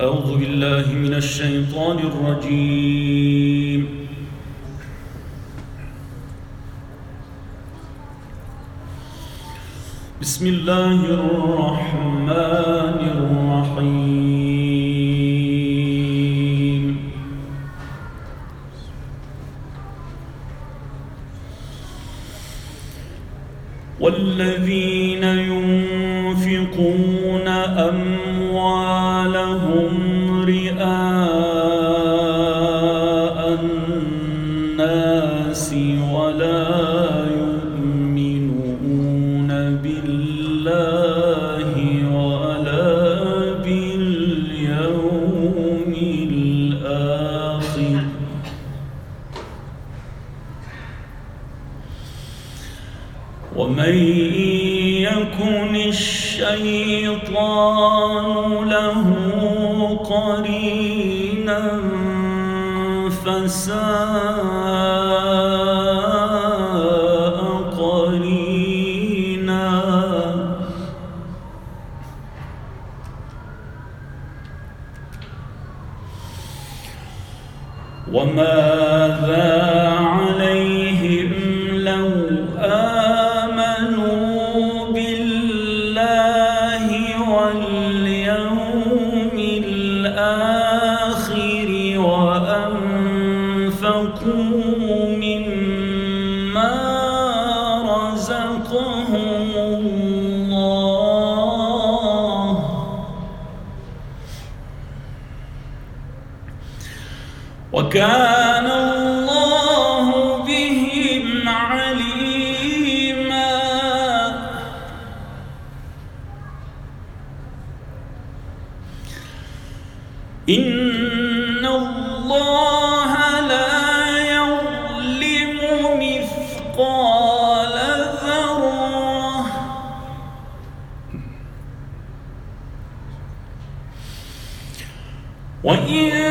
أعوذ بالله من الشيطان الرجيم. بسم الله الرحمن الرحيم. والذين ينفقون أموالهم ومن يكن الشيطان له قرينا فساء وماذا عليهم لو آمنوا بالله واليوم وكان الله بهم عليما. إن الله لا يظلم مثقال ذرة. وإن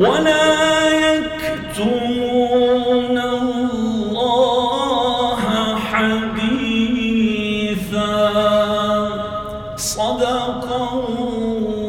ولا يكتمون الله حديثا. صدق الله